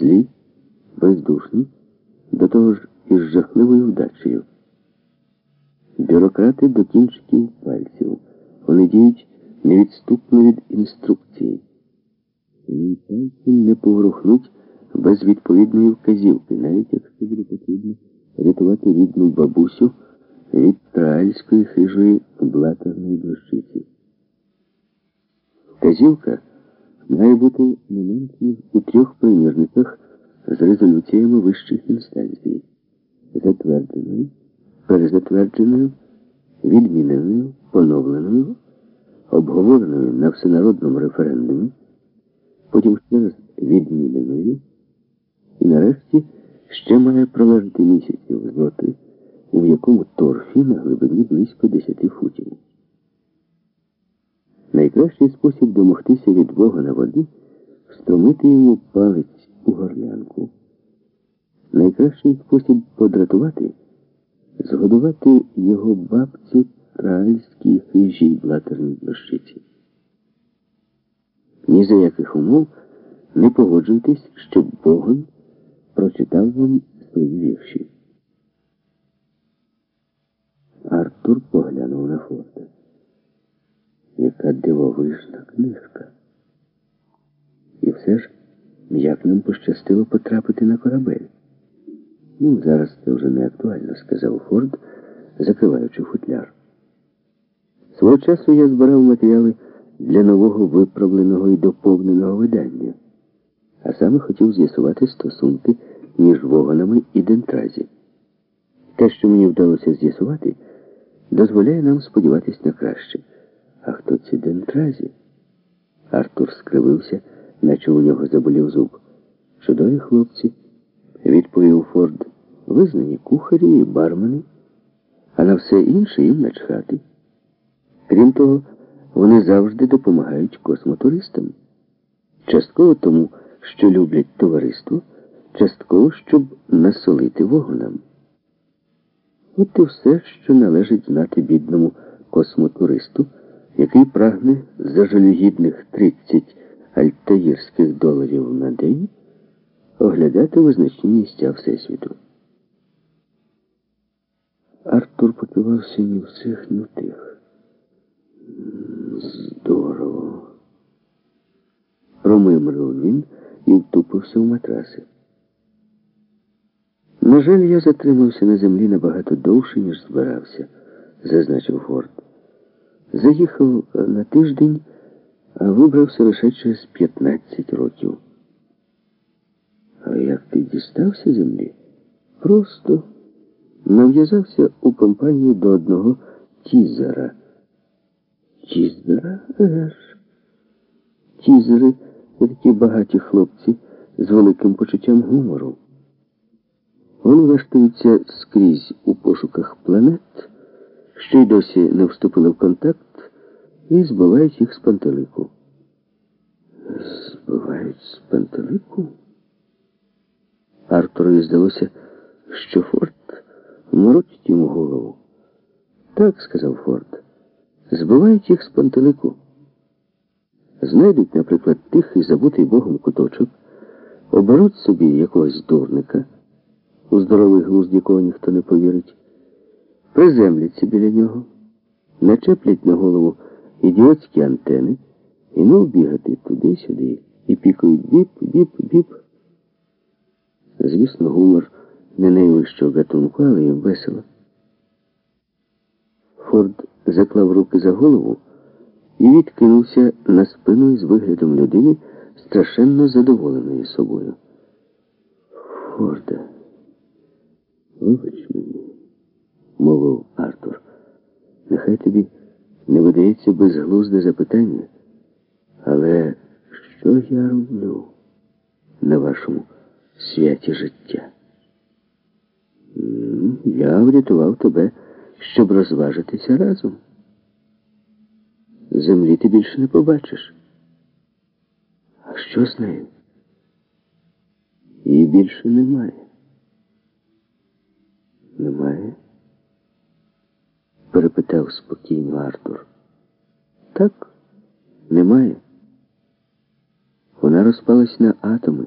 злі, бездушні, до того ж із жахливою вдачею. Бюрократи до кінчиків пальців. Вони діють невідступно від інструкції. І пальцем не поворухнуть без відповідної вказівки, навіть якщо буде потрібно рятувати рідну бабусю від траальської хижої блатерної блищиці. Вказівка має бути не менш ніж у трьох примірниках з резолюціями вищих інстанцій, затвердженою, перезатвердженою, відміненою, поновленою, обговореною на всенародному референдумі, потім ще раз відміненою, і нарешті ще має пролежати місяців зоти, у якому торфі на глибині близько 10 футів. Найкращий спосіб домогтися від Бога на воді встромити йому палець у горлянку. Найкращий спосіб подратувати згодувати його бабці тральській хижій блатерній блощиці. Ні за яких умов не погоджуйтесь, щоб Богон прочитав вам свої вірші. Артур поглянув на фото. Яка дивовижна книжка. І все ж, як нам пощастило потрапити на корабель. Ну, зараз це вже не актуально, сказав Форд, закриваючи футляр. Свого часу я збирав матеріали для нового виправленого і доповненого видання, а саме хотів з'ясувати стосунки між вогонами і дентразі. Те, що мені вдалося з'ясувати, дозволяє нам сподіватись на краще. А хто ці дентразі? Артур скривився, наче у нього заболів зуб. Чудові хлопці, відповів Форд. Визнані кухарі і бармени, а на все інше їм начхати. Крім того, вони завжди допомагають космотуристам. Частково тому, що люблять товариство, частково, щоб насолити вогонам. От і все, що належить знати бідному космотуристу, який прагне за жалюгідних 30 альтаїрських доларів на день оглядати визначні місця Всесвіту. Артур почувався ні в цих, ні в тих. Здорово. Промимрив він і втупився в матраси. На жаль, я затримався на землі набагато довше, ніж збирався, зазначив Форд. Заїхав на тиждень, а вибрався лише через 15 років. А як ти дістався землі? Просто нав'язався у компанію до одного тізера. Тізера? Еге ж. Тізери такі багаті хлопці з великим почуттям гумору. Вони влаштуються скрізь у пошуках планет, що й досі не вступили в контакт, і збивають їх з пантелику. Збивають з пантелику? Артурові здалося, що Форд морочить йому голову. Так, сказав Форд, збивають їх з пантелику. Знайдуть, наприклад, тихий забутий Богом куточок, оберуть собі якогось дурника, у здоровий глузд якого ніхто не повірить, приземляться біля нього, начеплять на голову ідіотські антени і ну бігати туди-сюди і пікають біп, біп, біп. Звісно, гумор не найвищого гатунку, але їм весело. Форд заклав руки за голову і відкинувся на спину із виглядом людини, страшенно задоволеної собою. Форда, вибач мені, мовив Артур. Нехай тобі не видається безглузде запитання, але що я роблю на вашому святі життя? Я врятував тебе, щоб розважитися разом. Землі ти більше не побачиш. А що з нею? Її більше немає. Немає? Перепитав спокійно Артур. Так, немає. Вона розпалась на атоми.